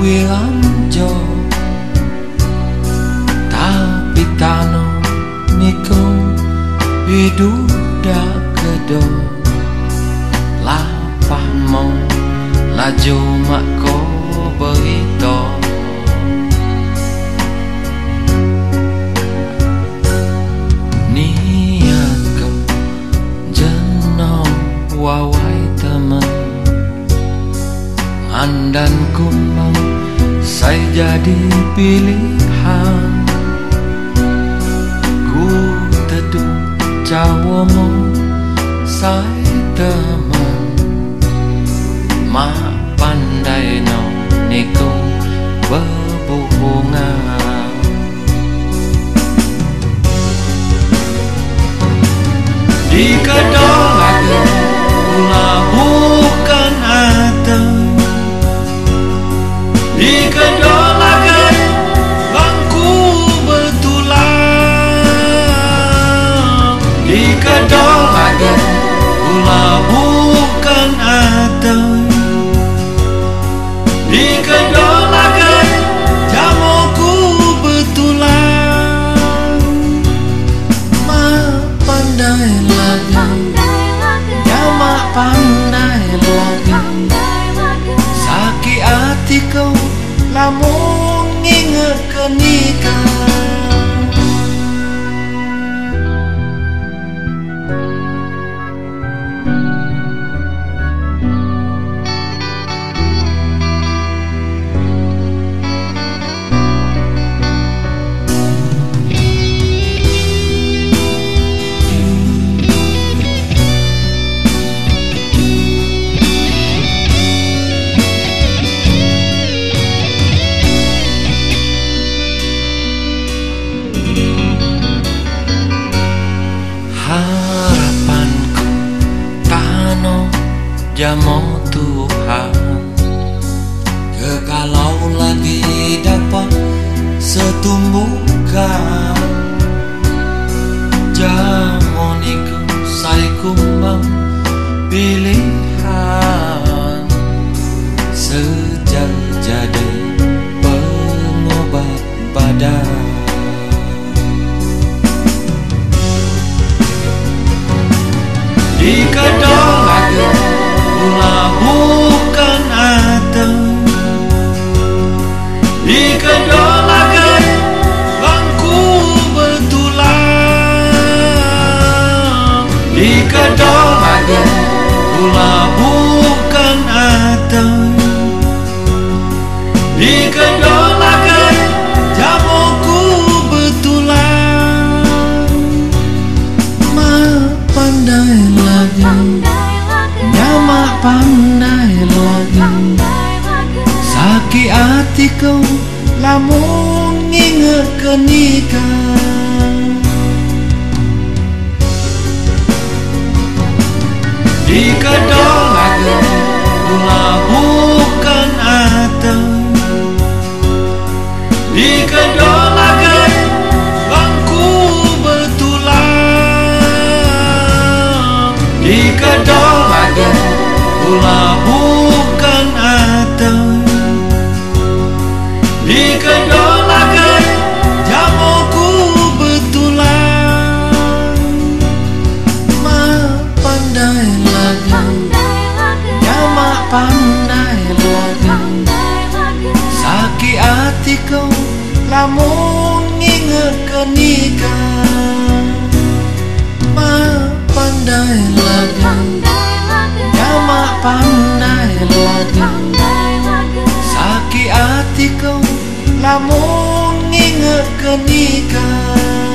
wiranjo tapi tano niko hidup kedo. Lapah mau laju mak ko berito niat ko jenong wawai andan kumbang saya jadi pilihan. Ku teduh cawomo saya teman. Ma pandai no niku di ulah bukan atau di kedong akan jamuku betulang ma pandai lagi. Jamak pandai lagi. Sakit hati kau Lamun ingat ke Jamo Tuhan. Kekalau lagi dapat Setumbukan Jamoniku Saya kumbang Pilihan. Sejak jadi Di kedong aku Bangku betulang Di kedong aku Ulah bukan atau Di kedong aku Jamuku betulang Ma pandai lagi. Nyamak pandai hati kau Lamun ingat ke nikah Di aku Ulah bukan atau Di kedong Bangku betulang Di kedong Ulah bukan atau Di kedong aku Jamuku betulang Ma pandai lagi Jamak pandai lagi. Sakit hati kau Lamun ingat ke nikah. Ma pandai lagi Jamak pandai lagi Sakit hati kau